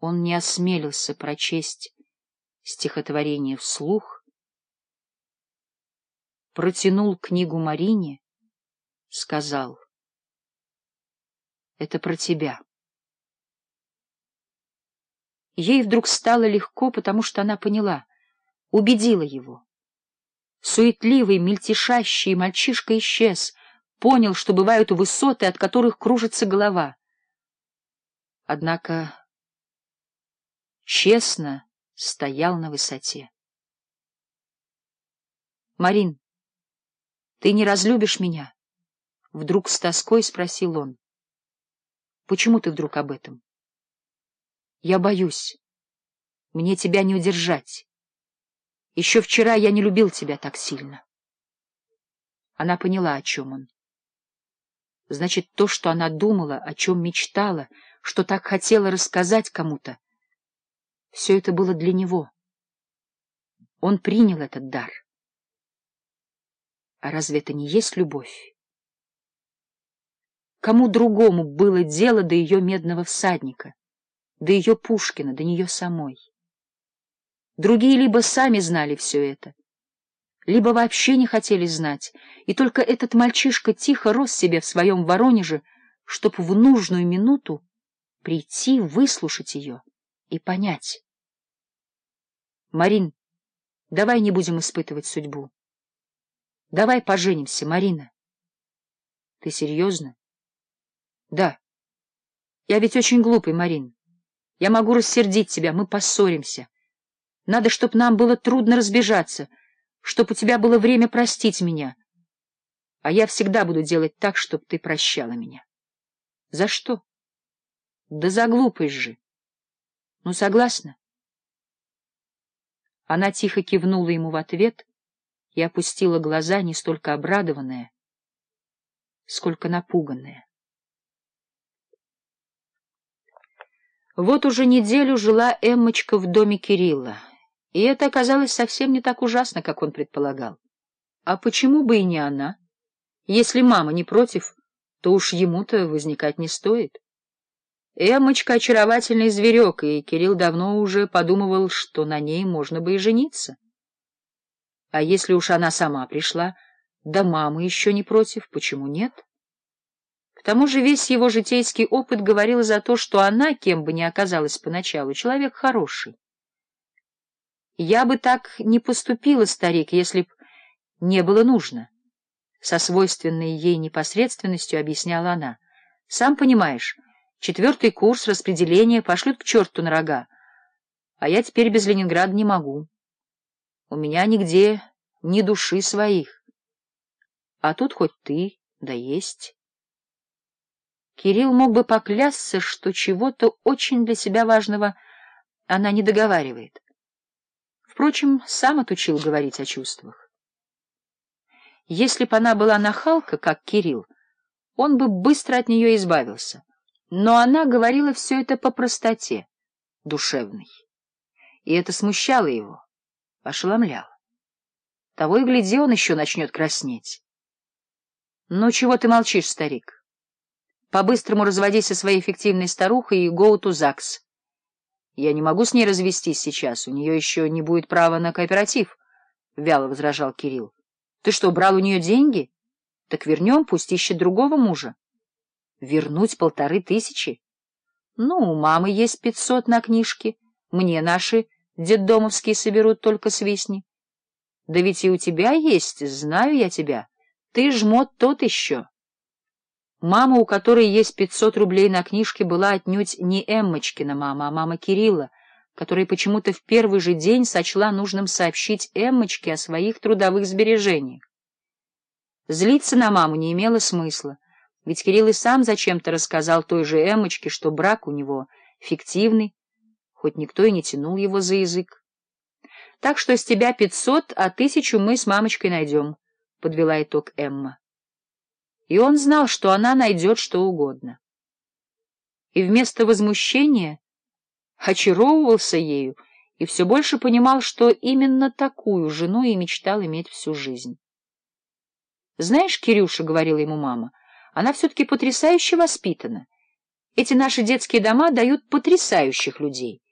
он не осмелился прочесть стихотворение вслух, протянул книгу Марине, сказал, — это про тебя. Ей вдруг стало легко, потому что она поняла, убедила его. Суетливый, мельтешащий мальчишка исчез, понял, что бывают высоты, от которых кружится голова. Однако честно стоял на высоте. «Марин, ты не разлюбишь меня?» — вдруг с тоской спросил он. «Почему ты вдруг об этом?» «Я боюсь. Мне тебя не удержать. Еще вчера я не любил тебя так сильно». Она поняла, о чем он. Значит, то, что она думала, о чем мечтала, что так хотела рассказать кому-то, — все это было для него. Он принял этот дар. А разве это не есть любовь? Кому другому было дело до ее медного всадника, до ее Пушкина, до нее самой? Другие либо сами знали все это, либо вообще не хотели знать, и только этот мальчишка тихо рос себе в своем Воронеже, чтоб в нужную минуту прийти выслушать ее и понять. Марин, давай не будем испытывать судьбу. Давай поженимся, Марина. Ты серьезно? Да. Я ведь очень глупый, Марин. Я могу рассердить тебя, мы поссоримся. Надо, чтобы нам было трудно разбежаться, чтобы у тебя было время простить меня. А я всегда буду делать так, чтобы ты прощала меня. За что? Да за глупость же. Ну, согласна? Она тихо кивнула ему в ответ и опустила глаза, не столько обрадованная, сколько напуганная. Вот уже неделю жила Эммочка в доме Кирилла, и это оказалось совсем не так ужасно, как он предполагал. А почему бы и не она? Если мама не против, то уж ему-то возникать не стоит. Эмочка — очаровательный зверек, и Кирилл давно уже подумывал, что на ней можно бы и жениться. А если уж она сама пришла, да мама еще не против, почему нет? К тому же весь его житейский опыт говорил за то, что она, кем бы ни оказалась поначалу, человек хороший. Я бы так не поступила, старик, если б не было нужно. Со свойственной ей непосредственностью объясняла она. Сам понимаешь... Четвертый курс распределение пошлют к черту на рога. А я теперь без Ленинграда не могу. У меня нигде ни души своих. А тут хоть ты, да есть. Кирилл мог бы поклясться, что чего-то очень для себя важного она не договаривает. Впрочем, сам отучил говорить о чувствах. Если бы она была нахалка, как Кирилл, он бы быстро от нее избавился. Но она говорила все это по простоте, душевной. И это смущало его, ошеломляло. Того и гляди, он еще начнет краснеть. — Ну, чего ты молчишь, старик? По-быстрому разводись со своей фиктивной старухой и go to ЗАГС. Я не могу с ней развестись сейчас, у нее еще не будет права на кооператив, — вяло возражал Кирилл. — Ты что, брал у нее деньги? Так вернем, пусть ищет другого мужа вернуть полторы тысячи? Ну, у мамы есть пятьсот на книжке, мне наши детдомовские соберут только свистни. Да ведь и у тебя есть, знаю я тебя, ты жмот тот еще. Мама, у которой есть пятьсот рублей на книжке, была отнюдь не Эммочкина мама, а мама Кирилла, которая почему-то в первый же день сочла нужным сообщить Эммочке о своих трудовых сбережениях. Злиться на маму не имело смысла. Ведь Кирилл и сам зачем-то рассказал той же Эмочке, что брак у него фиктивный, хоть никто и не тянул его за язык. — Так что с тебя пятьсот, а тысячу мы с мамочкой найдем, — подвела итог Эмма. И он знал, что она найдет что угодно. И вместо возмущения очаровывался ею и все больше понимал, что именно такую жену и мечтал иметь всю жизнь. — Знаешь, Кирюша, — говорила ему мама, — она все-таки потрясающе воспитана. Эти наши детские дома дают потрясающих людей.